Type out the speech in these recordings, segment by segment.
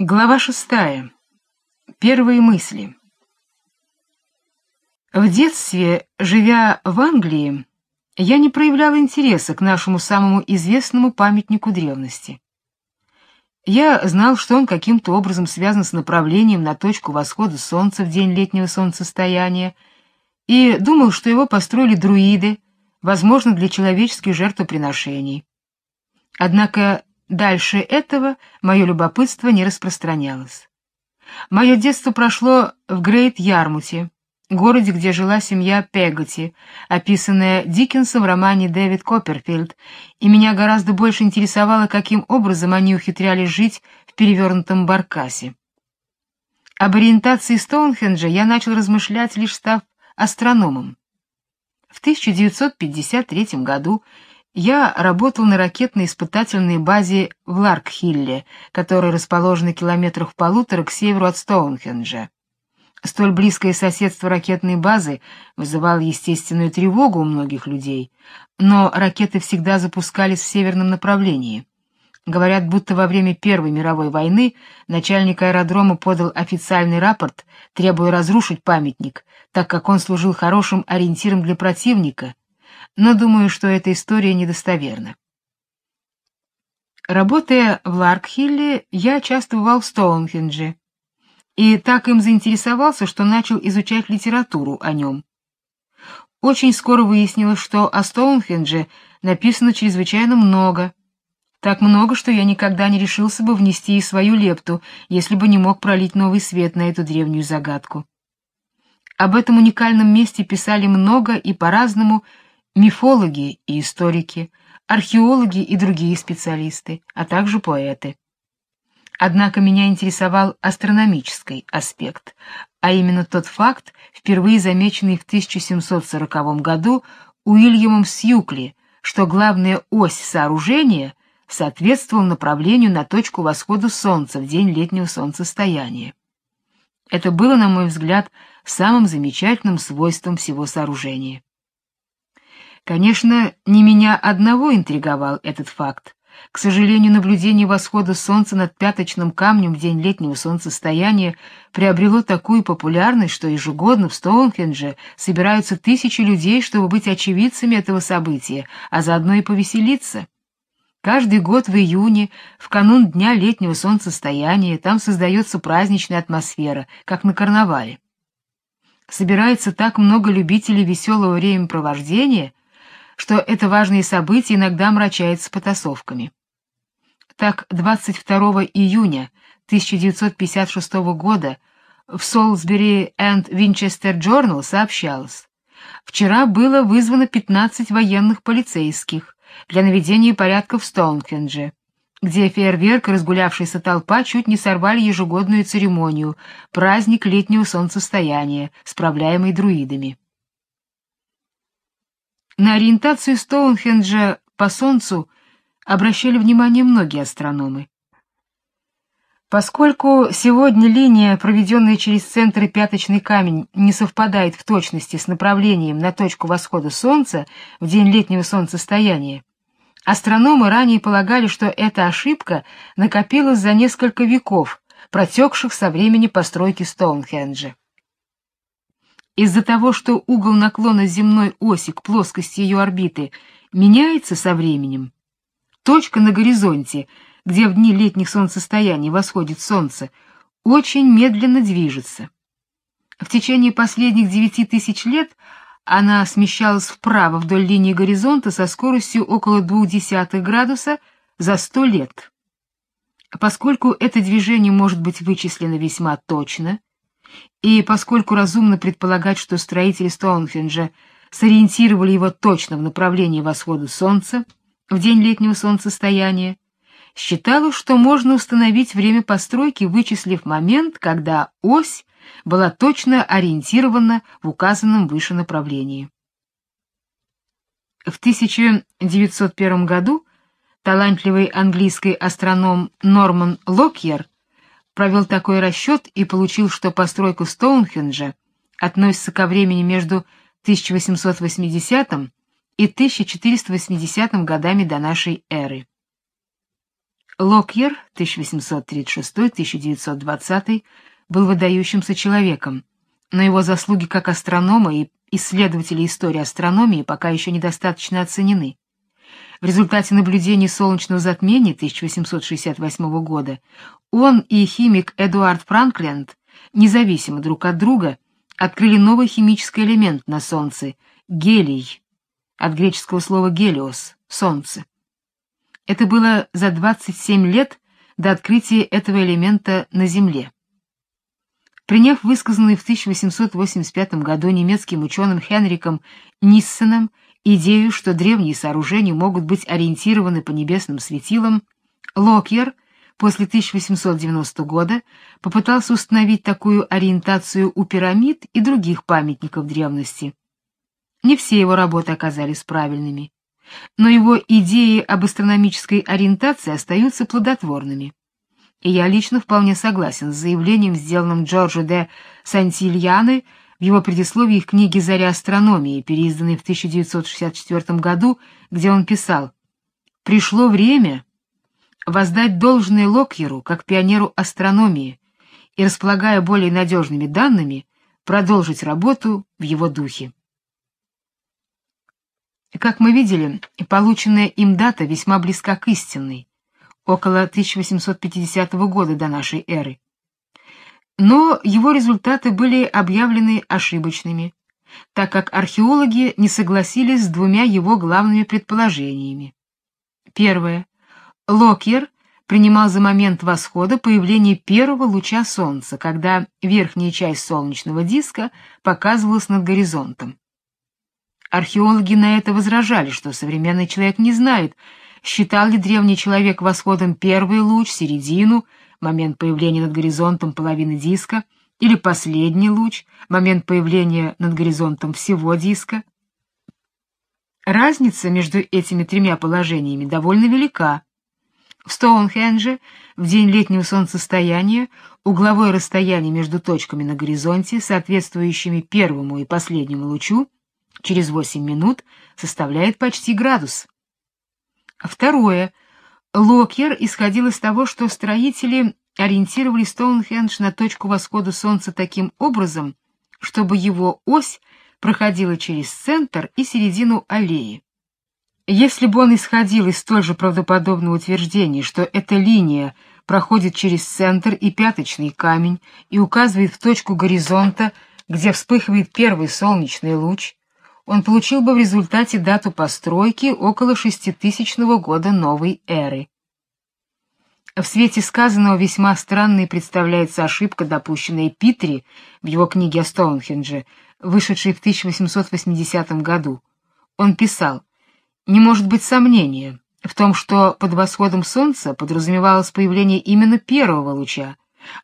Глава шестая. Первые мысли. В детстве, живя в Англии, я не проявлял интереса к нашему самому известному памятнику древности. Я знал, что он каким-то образом связан с направлением на точку восхода солнца в день летнего солнцестояния, и думал, что его построили друиды, возможно, для человеческих жертвоприношений. Однако Дальше этого мое любопытство не распространялось. Мое детство прошло в Грейт-Ярмуте, городе, где жила семья Пегати, описанная Диккенсом в романе «Дэвид Копперфильд», и меня гораздо больше интересовало, каким образом они ухитрялись жить в перевернутом баркасе. Об ориентации Стоунхенджа я начал размышлять, лишь став астрономом. В 1953 году я работал на ракетной испытательной базе в Ларкхилле, которая расположена километрах в полутора к северу от Стоунхенджа. Столь близкое соседство ракетной базы вызывало естественную тревогу у многих людей, но ракеты всегда запускались в северном направлении. Говорят, будто во время Первой мировой войны начальник аэродрома подал официальный рапорт, требуя разрушить памятник, так как он служил хорошим ориентиром для противника, но думаю, что эта история недостоверна. Работая в Ларкхилле, я часто бывал в Стоунхендже, и так им заинтересовался, что начал изучать литературу о нем. Очень скоро выяснилось, что о Стоунхендже написано чрезвычайно много, так много, что я никогда не решился бы внести и свою лепту, если бы не мог пролить новый свет на эту древнюю загадку. Об этом уникальном месте писали много и по-разному, мифологи и историки, археологи и другие специалисты, а также поэты. Однако меня интересовал астрономический аспект, а именно тот факт, впервые замеченный в 1740 году Уильямом Сьюкли, что главная ось сооружения соответствовала направлению на точку восхода солнца в день летнего солнцестояния. Это было, на мой взгляд, самым замечательным свойством всего сооружения. Конечно, не меня одного интриговал этот факт. К сожалению, наблюдение восхода солнца над пяточным камнем в день летнего солнцестояния приобрело такую популярность, что ежегодно в Стоунхендже собираются тысячи людей, чтобы быть очевидцами этого события, а заодно и повеселиться. Каждый год в июне, в канун дня летнего солнцестояния, там создается праздничная атмосфера, как на карнавале. Собирается так много любителей веселого времяпровождения, что это важное событие иногда омрачается потасовками. Так, 22 июня 1956 года в Солсбери энд Винчестер Journal сообщалось, вчера было вызвано 15 военных полицейских для наведения порядка в Стоунхендже, где фейерверк и разгулявшаяся толпа чуть не сорвали ежегодную церемонию, праздник летнего солнцестояния, справляемый друидами. На ориентацию Стоунхенджа по Солнцу обращали внимание многие астрономы. Поскольку сегодня линия, проведенная через центр пяточный камень, не совпадает в точности с направлением на точку восхода Солнца в день летнего солнцестояния, астрономы ранее полагали, что эта ошибка накопилась за несколько веков, протекших со времени постройки Стоунхенджа. Из-за того, что угол наклона земной оси к плоскости ее орбиты меняется со временем, точка на горизонте, где в дни летних солнцестояний восходит солнце, очень медленно движется. В течение последних девяти тысяч лет она смещалась вправо вдоль линии горизонта со скоростью около 0,2 градуса за сто лет. Поскольку это движение может быть вычислено весьма точно, и поскольку разумно предполагать, что строители Стоунхенджа сориентировали его точно в направлении восхода солнца в день летнего солнцестояния, считалось, что можно установить время постройки, вычислив момент, когда ось была точно ориентирована в указанном выше направлении. В 1901 году талантливый английский астроном Норман Локьер провел такой расчет и получил, что постройка Стоунхенджа относится ко времени между 1880 и 1480 годами до нашей эры. Локьер 1836-1920 был выдающимся человеком, но его заслуги как астронома и исследователя истории астрономии пока еще недостаточно оценены. В результате наблюдений солнечного затмения 1868 года он и химик Эдуард Франкленд, независимо друг от друга, открыли новый химический элемент на Солнце — гелий, от греческого слова «гелиос» — «солнце». Это было за 27 лет до открытия этого элемента на Земле. Приняв высказанную в 1885 году немецким ученым Хенриком Ниссеном идею, что древние сооружения могут быть ориентированы по небесным светилам, Локьер после 1890 года попытался установить такую ориентацию у пирамид и других памятников древности. Не все его работы оказались правильными, но его идеи об астрономической ориентации остаются плодотворными и я лично вполне согласен с заявлением, сделанным Джорджо де Сантильяны в его предисловии к книге «Заря астрономии», переизданной в 1964 году, где он писал «Пришло время воздать должное Локьеру как пионеру астрономии и, располагая более надежными данными, продолжить работу в его духе». Как мы видели, полученная им дата весьма близка к истинной, около 1850 года до нашей эры. Но его результаты были объявлены ошибочными, так как археологи не согласились с двумя его главными предположениями. Первое. Локьер принимал за момент восхода появление первого луча солнца, когда верхняя часть солнечного диска показывалась над горизонтом. Археологи на это возражали, что современный человек не знает, Считал ли древний человек восходом первый луч, середину, момент появления над горизонтом половины диска, или последний луч, момент появления над горизонтом всего диска? Разница между этими тремя положениями довольно велика. В Стоунхендже в день летнего солнцестояния угловое расстояние между точками на горизонте, соответствующими первому и последнему лучу, через 8 минут составляет почти градус. Второе. Локьер исходил из того, что строители ориентировали Стоунхендж на точку восхода солнца таким образом, чтобы его ось проходила через центр и середину аллеи. Если бы он исходил из столь же правдоподобного утверждения, что эта линия проходит через центр и пяточный камень и указывает в точку горизонта, где вспыхивает первый солнечный луч, он получил бы в результате дату постройки около шеститысячного года новой эры. В свете сказанного весьма странной представляется ошибка, допущенная Питри в его книге о Стоунхендже, вышедшей в 1880 году. Он писал: "Не может быть сомнения в том, что под восходом солнца подразумевалось появление именно первого луча,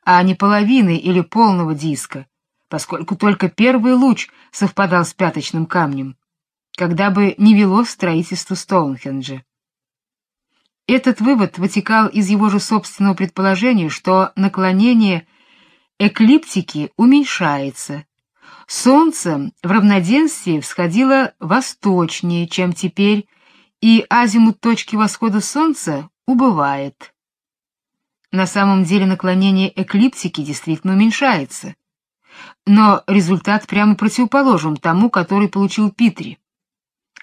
а не половины или полного диска, поскольку только первый луч совпадал с пяточным камнем, когда бы не вело строительство Стоунхенджа. Этот вывод вытекал из его же собственного предположения, что наклонение эклиптики уменьшается. Солнце в равноденствии всходило восточнее, чем теперь, и азимут точки восхода солнца убывает. На самом деле наклонение эклиптики действительно уменьшается но результат прямо противоположен тому, который получил Питри.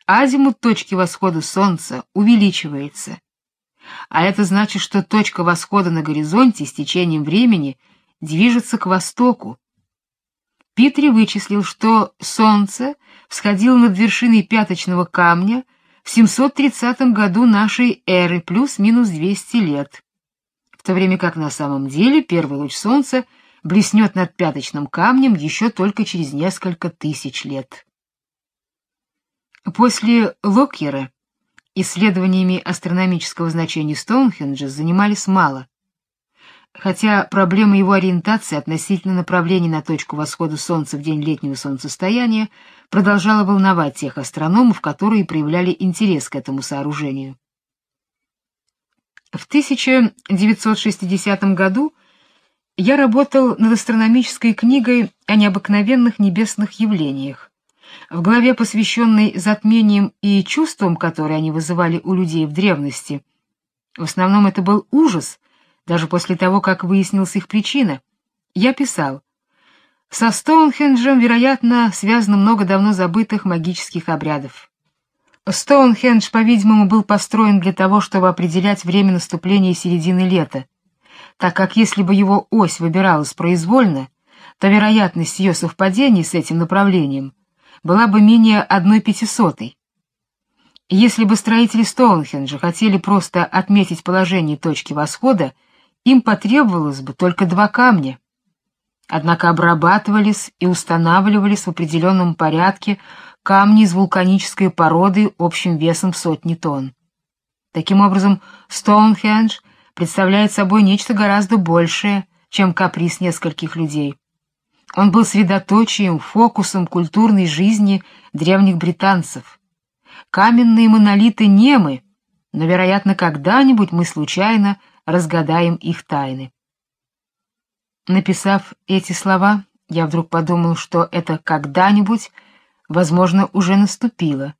Азимут точки восхода солнца увеличивается. А это значит, что точка восхода на горизонте с течением времени движется к востоку. Питри вычислил, что солнце всходило над вершиной пяточного камня в 730 году нашей эры плюс-минус 200 лет, в то время как на самом деле первый луч солнца — блеснет над пяточным камнем еще только через несколько тысяч лет. После Локьера исследованиями астрономического значения Стоунхенджа занимались мало, хотя проблема его ориентации относительно направления на точку восхода Солнца в день летнего солнцестояния продолжала волновать тех астрономов, которые проявляли интерес к этому сооружению. В 1960 году я работал над астрономической книгой о необыкновенных небесных явлениях. В главе, посвященной затмениям и чувствам, которые они вызывали у людей в древности, В основном это был ужас, даже после того, как выяснилась их причина. Я писал, со Стоунхенджем, вероятно, связано много давно забытых магических обрядов. Стоунхендж, по-видимому, был построен для того, чтобы определять время наступления середины лета, так как если бы его ось выбиралась произвольно, то вероятность ее совпадения с этим направлением была бы менее одной пятисотой. Если бы строители Стоунхенджа хотели просто отметить положение точки восхода, им потребовалось бы только два камня. Однако обрабатывались и устанавливались в определенном порядке камни из вулканической породы общим весом в сотни тонн. Таким образом, Стоунхендж представляет собой нечто гораздо большее, чем каприз нескольких людей. Он был средоточием, фокусом культурной жизни древних британцев. Каменные монолиты немы, но, вероятно, когда-нибудь мы случайно разгадаем их тайны. Написав эти слова, я вдруг подумал, что это когда-нибудь возможно, уже наступило,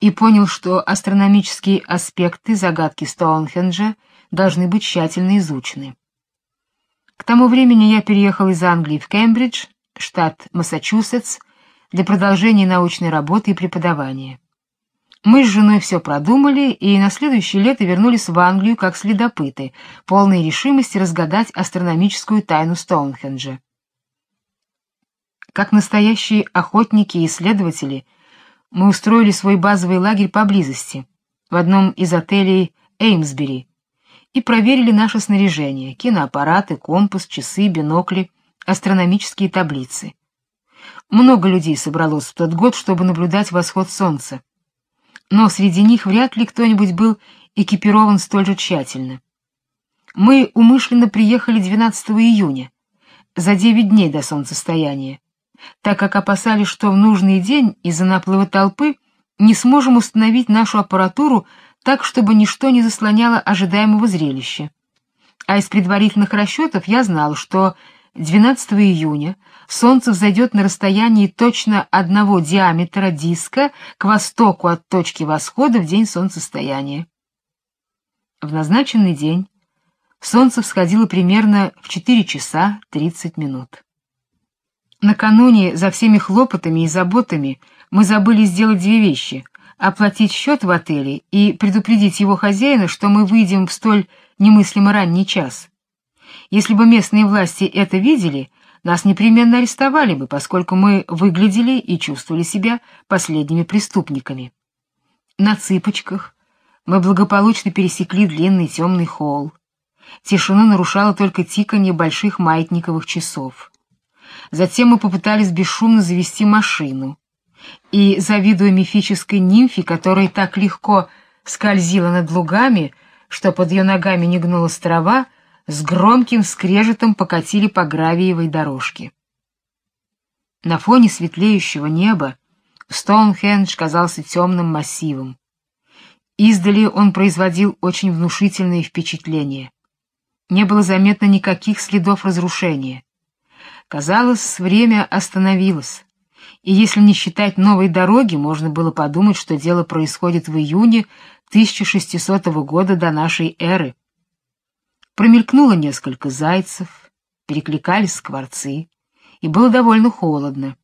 и понял, что астрономические аспекты загадки Стоунхенджа должны быть тщательно изучены. К тому времени я переехал из Англии в Кембридж, штат Массачусетс, для продолжения научной работы и преподавания. Мы с женой все продумали и на следующее лето вернулись в Англию как следопыты, полные решимости разгадать астрономическую тайну Стоунхенджа. Как настоящие охотники и исследователи, мы устроили свой базовый лагерь поблизости, в одном из отелей Эймсбери, и проверили наше снаряжение: киноаппараты, компас, часы, бинокли, астрономические таблицы. Много людей собралось в тот год, чтобы наблюдать восход солнца. Но среди них вряд ли кто-нибудь был экипирован столь же тщательно. Мы умышленно приехали 12 июня, за девять дней до солнцестояния так как опасались, что в нужный день из-за наплыва толпы не сможем установить нашу аппаратуру так, чтобы ничто не заслоняло ожидаемого зрелища. А из предварительных расчетов я знал, что 12 июня Солнце взойдет на расстоянии точно одного диаметра диска к востоку от точки восхода в день солнцестояния. В назначенный день Солнце всходило примерно в 4 часа 30 минут. Накануне за всеми хлопотами и заботами мы забыли сделать две вещи: оплатить счет в отеле и предупредить его хозяина, что мы выйдем в столь немыслимо ранний час. Если бы местные власти это видели, нас непременно арестовали бы, поскольку мы выглядели и чувствовали себя последними преступниками. На цыпочках мы благополучно пересекли длинный темный холл. Тишину нарушало только тиканье больших маятниковых часов. Затем мы попытались бесшумно завести машину. И, завидуя мифической нимфе, которая так легко скользила над лугами, что под ее ногами не гнулась трава, с громким скрежетом покатили по гравиевой дорожке. На фоне светлеющего неба Стоунхендж казался темным массивом. Издали он производил очень внушительное впечатление. Не было заметно никаких следов разрушения. Казалось, время остановилось. И если не считать новой дороги, можно было подумать, что дело происходит в июне 1600 года до нашей эры. Промелькнуло несколько зайцев, перекликались скворцы, и было довольно холодно.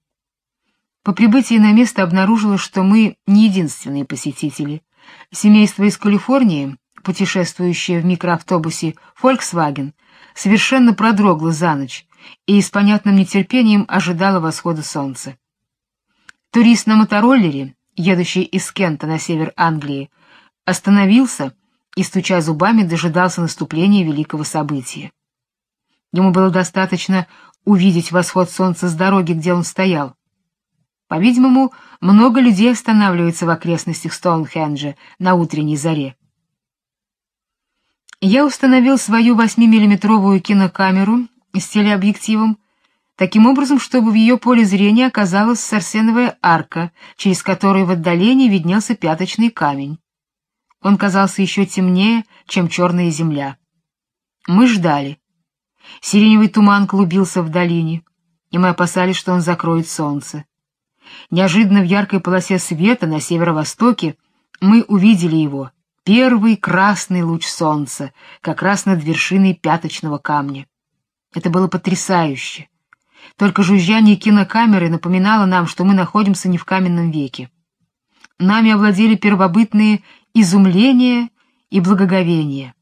По прибытии на место обнаружилось, что мы не единственные посетители. Семейство из Калифорнии, путешествующее в микроавтобусе Volkswagen, совершенно продрогло за ночь и с понятным нетерпением ожидала восхода солнца. Турист на мотороллере, едущий из Кента на север Англии, остановился и, стуча зубами, дожидался наступления великого события. Ему было достаточно увидеть восход солнца с дороги, где он стоял. По-видимому, много людей останавливается в окрестностях Стоунхенджа на утренней заре. Я установил свою 8-миллиметровую кинокамеру с телеобъективом, таким образом, чтобы в ее поле зрения оказалась сарсеновая арка, через которую в отдалении виднелся пяточный камень. Он казался еще темнее, чем черная земля. Мы ждали. Сиреневый туман клубился в долине, и мы опасались, что он закроет солнце. Неожиданно в яркой полосе света на северо-востоке мы увидели его, первый красный луч солнца, как раз над вершиной пяточного камня. Это было потрясающе. Только жужжание кинокамеры напоминало нам, что мы находимся не в каменном веке. Нами овладели первобытные изумление и благоговение.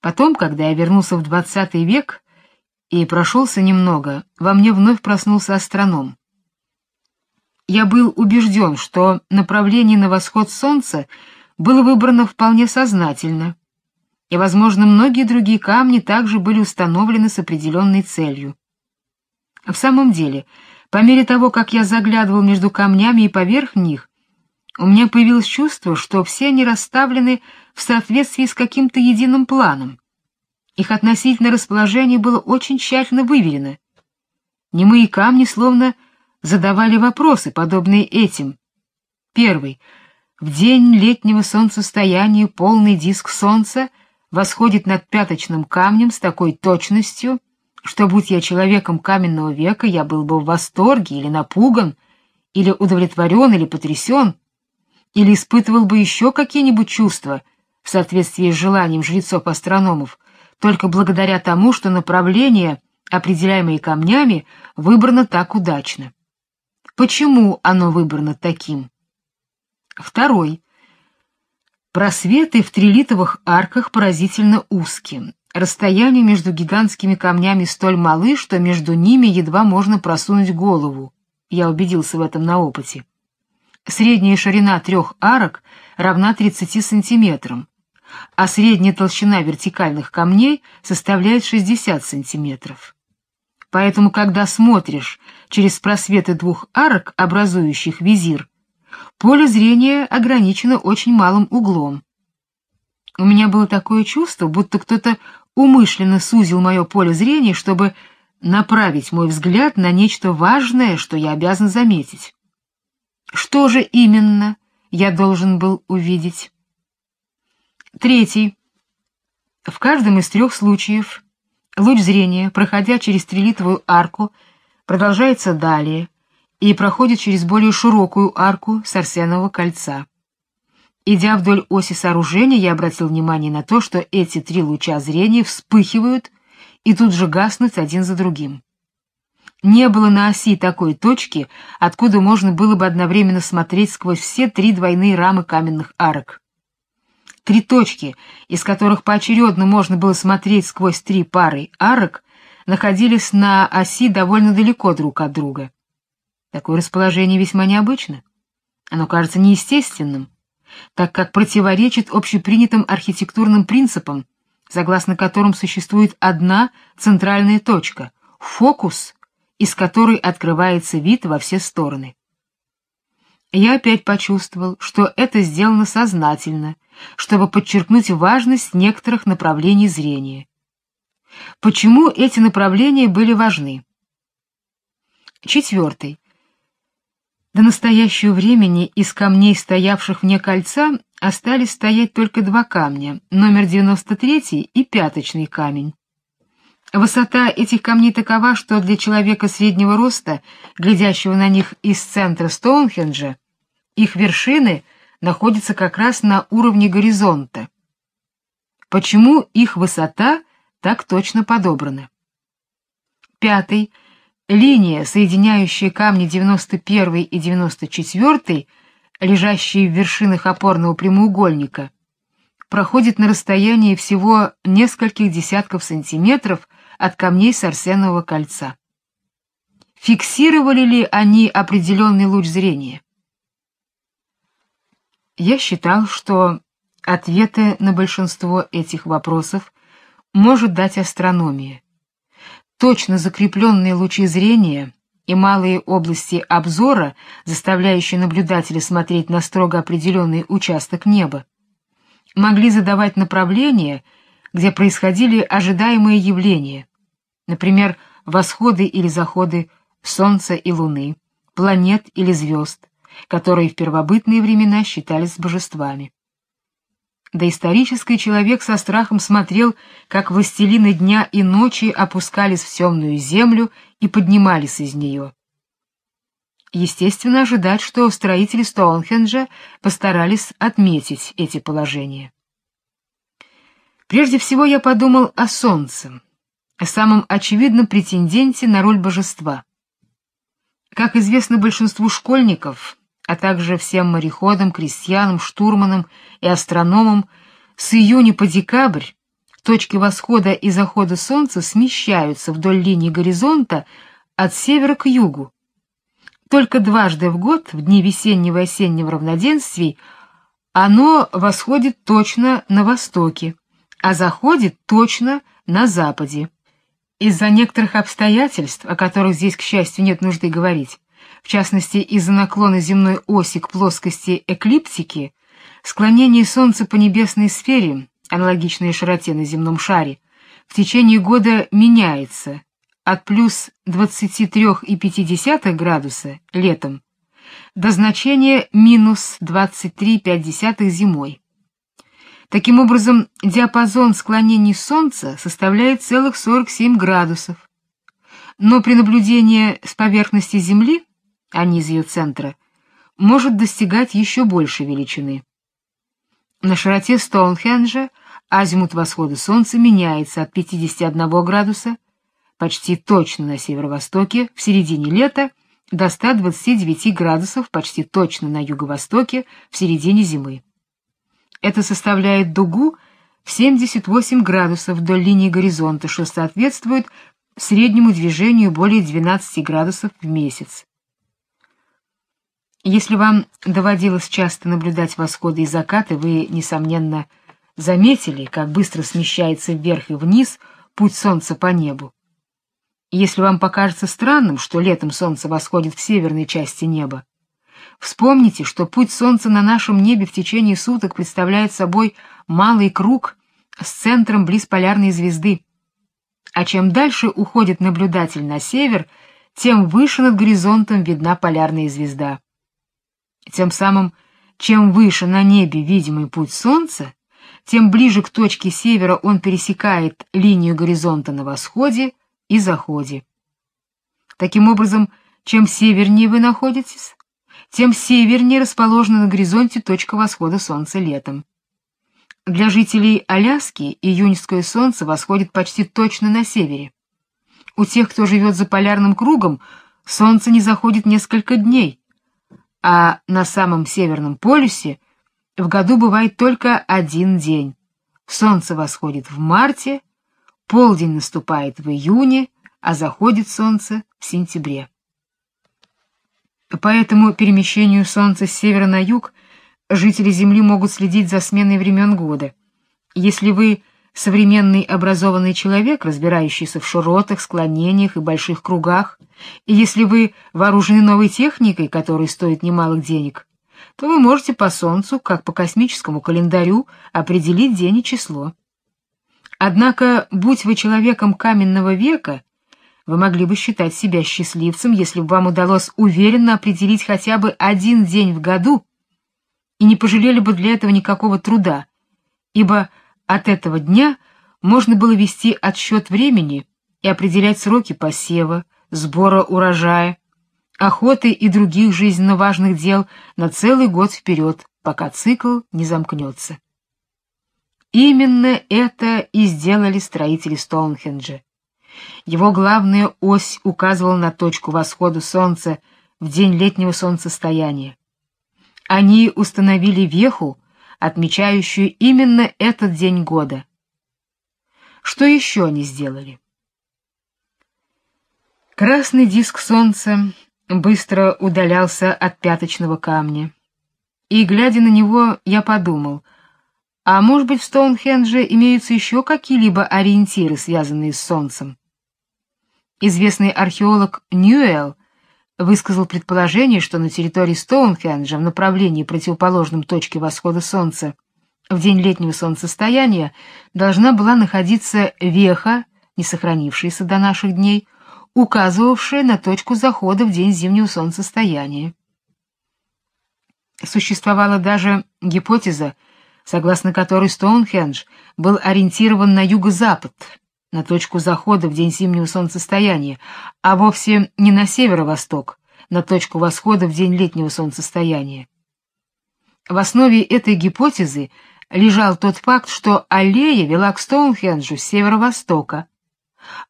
Потом, когда я вернулся в двадцатый век и прошелся немного, во мне вновь проснулся астроном. Я был убежден, что направление на восход солнца было выбрано вполне сознательно, и, возможно, многие другие камни также были установлены с определенной целью. В самом деле, по мере того, как я заглядывал между камнями и поверх них, у меня появилось чувство, что все они расставлены в соответствии с каким-то единым планом. Их относительное расположение было очень тщательно выверено. Немые камни словно задавали вопросы, подобные этим. Первый. В день летнего солнцестояния полный диск солнца восходит над пяточным камнем с такой точностью, что, будь я человеком каменного века, я был бы в восторге или напуган, или удовлетворен, или потрясен, или испытывал бы еще какие-нибудь чувства в соответствии с желанием жрецов-астрономов, только благодаря тому, что направление, определяемое камнями, выбрано так удачно. Почему оно выбрано таким? Второй. Просветы в трилитовых арках поразительно узкие. Расстояние между гигантскими камнями столь малы, что между ними едва можно просунуть голову. Я убедился в этом на опыте. Средняя ширина трех арок равна 30 сантиметрам, а средняя толщина вертикальных камней составляет 60 сантиметров. Поэтому, когда смотришь через просветы двух арок, образующих визир, поле зрения ограничено очень малым углом. У меня было такое чувство, будто кто-то умышленно сузил мое поле зрения, чтобы направить мой взгляд на нечто важное, что я обязан заметить. Что же именно я должен был увидеть? Третий. В каждом из трех случаев луч зрения, проходя через трилитовую арку, продолжается далее и проходит через более широкую арку с арсенового кольца. Идя вдоль оси сооружения, я обратил внимание на то, что эти три луча зрения вспыхивают и тут же гаснут один за другим. Не было на оси такой точки, откуда можно было бы одновременно смотреть сквозь все три двойные рамы каменных арок. Три точки, из которых поочередно можно было смотреть сквозь три пары арок, находились на оси довольно далеко друг от друга. Такое расположение весьма необычно. Оно кажется неестественным, так как противоречит общепринятым архитектурным принципам, согласно которым существует одна центральная точка — фокус, из которой открывается вид во все стороны. Я опять почувствовал, что это сделано сознательно, чтобы подчеркнуть важность некоторых направлений зрения. Почему эти направления были важны? Четвертый. До настоящего времени из камней, стоявших вне кольца, остались стоять только два камня, номер 93 и пяточный камень. Высота этих камней такова, что для человека среднего роста, глядящего на них из центра Стоунхенджа, их вершины находится как раз на уровне горизонта. Почему их высота так точно подобрана? Пятый. Линия, соединяющая камни 91 и 94, лежащие в вершинах опорного прямоугольника, проходит на расстоянии всего нескольких десятков сантиметров от камней с арсенового кольца. Фиксировали ли они определенный луч зрения? Я считал, что ответы на большинство этих вопросов может дать астрономия. Точно закрепленные лучи зрения и малые области обзора, заставляющие наблюдателя смотреть на строго определенный участок неба, могли задавать направления, где происходили ожидаемые явления, например, восходы или заходы Солнца и Луны, планет или звезд, которые в первобытные времена считались божествами. Доисторический человек со страхом смотрел, как властелины дня и ночи опускались в темную землю и поднимались из нее. естественно ожидать, что строители Стоунхенджа постарались отметить эти положения. Прежде всего я подумал о солнце, о самом очевидном претенденте на роль божества. Как известно большинству школьников, а также всем мореходам, крестьянам, штурманам и астрономам, с июня по декабрь точки восхода и захода солнца смещаются вдоль линии горизонта от севера к югу. Только дважды в год, в дни весеннего и осеннего равноденствий, оно восходит точно на востоке, а заходит точно на западе. Из-за некоторых обстоятельств, о которых здесь, к счастью, нет нужды говорить, в частности, из-за наклона земной оси к плоскости эклиптики, склонение Солнца по небесной сфере, аналогичной широте на земном шаре, в течение года меняется от плюс 23,5 градуса летом до значения минус 23,5 зимой. Таким образом, диапазон склонений Солнца составляет целых 47 градусов. Но при наблюдении с поверхности Земли, а не из ее центра, может достигать еще большей величины. На широте Стоунхенджа азимут восхода Солнца меняется от 51 градуса, почти точно на северо-востоке, в середине лета, до 129 градусов, почти точно на юго-востоке, в середине зимы. Это составляет дугу в 78 градусов вдоль линии горизонта, что соответствует среднему движению более 12 градусов в месяц. Если вам доводилось часто наблюдать восходы и закаты, вы, несомненно, заметили, как быстро смещается вверх и вниз путь солнца по небу. Если вам покажется странным, что летом солнце восходит в северной части неба, Вспомните, что путь солнца на нашем небе в течение суток представляет собой малый круг с центром близ полярной звезды. А чем дальше уходит наблюдатель на север, тем выше над горизонтом видна полярная звезда. Тем самым, чем выше на небе видимый путь солнца, тем ближе к точке севера он пересекает линию горизонта на восходе и заходе. Таким образом, чем севернее вы находитесь, тем севернее расположена на горизонте точка восхода солнца летом. Для жителей Аляски июньское солнце восходит почти точно на севере. У тех, кто живет за полярным кругом, солнце не заходит несколько дней, а на самом северном полюсе в году бывает только один день. Солнце восходит в марте, полдень наступает в июне, а заходит солнце в сентябре. По этому перемещению Солнца с севера на юг жители Земли могут следить за сменой времен года. Если вы современный образованный человек, разбирающийся в широтах, склонениях и больших кругах, и если вы вооружены новой техникой, которая стоит немалых денег, то вы можете по Солнцу, как по космическому календарю, определить день и число. Однако, будь вы человеком каменного века, вы могли бы считать себя счастливцем, если бы вам удалось уверенно определить хотя бы один день в году и не пожалели бы для этого никакого труда, ибо от этого дня можно было вести отсчет времени и определять сроки посева, сбора урожая, охоты и других жизненно важных дел на целый год вперед, пока цикл не замкнется. Именно это и сделали строители Стоунхенджа. Его главная ось указывала на точку восхода солнца в день летнего солнцестояния. Они установили веху, отмечающую именно этот день года. Что еще они сделали? Красный диск солнца быстро удалялся от пяточного камня. И, глядя на него, я подумал, а может быть в Стоунхендже имеются еще какие-либо ориентиры, связанные с солнцем? Известный археолог Ньюэлл высказал предположение, что на территории Стоунхенджа в направлении противоположном точке восхода солнца в день летнего солнцестояния должна была находиться веха, не сохранившаяся до наших дней, указывавшая на точку захода в день зимнего солнцестояния. Существовала даже гипотеза, согласно которой Стоунхендж был ориентирован на юго-запад, на точку захода в день зимнего солнцестояния, а вовсе не на северо-восток, на точку восхода в день летнего солнцестояния. В основе этой гипотезы лежал тот факт, что аллея вела к Стоунхенджу с северо-востока,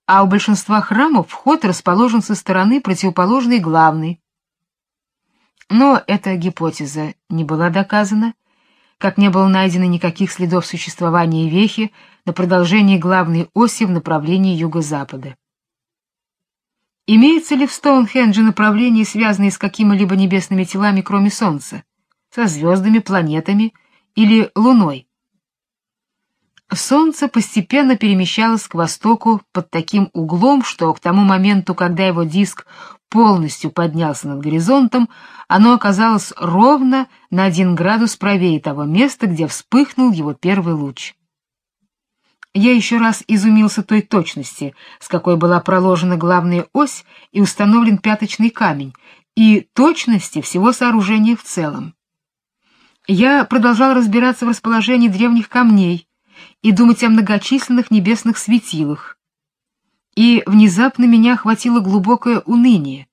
а у большинства храмов вход расположен со стороны противоположной главной. Но эта гипотеза не была доказана, как не было найдено никаких следов существования вехи на продолжении главной оси в направлении юго-запада. Имеется ли в Стоунхендже направление, связанное с какими-либо небесными телами, кроме Солнца, со звездами, планетами или Луной? Солнце постепенно перемещалось к востоку под таким углом, что к тому моменту, когда его диск полностью поднялся над горизонтом, оно оказалось ровно на один градус правее того места, где вспыхнул его первый луч. Я еще раз изумился той точности, с какой была проложена главная ось и установлен пяточный камень, и точности всего сооружения в целом. Я продолжал разбираться в расположении древних камней, и думать о многочисленных небесных светилах. И внезапно меня охватило глубокое уныние.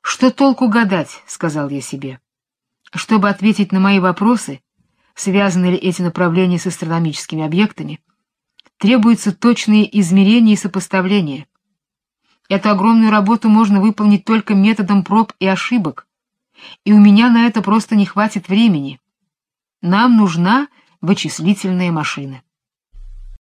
«Что толку гадать?» — сказал я себе. «Чтобы ответить на мои вопросы, связаны ли эти направления с астрономическими объектами, требуются точные измерения и сопоставления. Эту огромную работу можно выполнить только методом проб и ошибок, и у меня на это просто не хватит времени. Нам нужна вычислительные машины.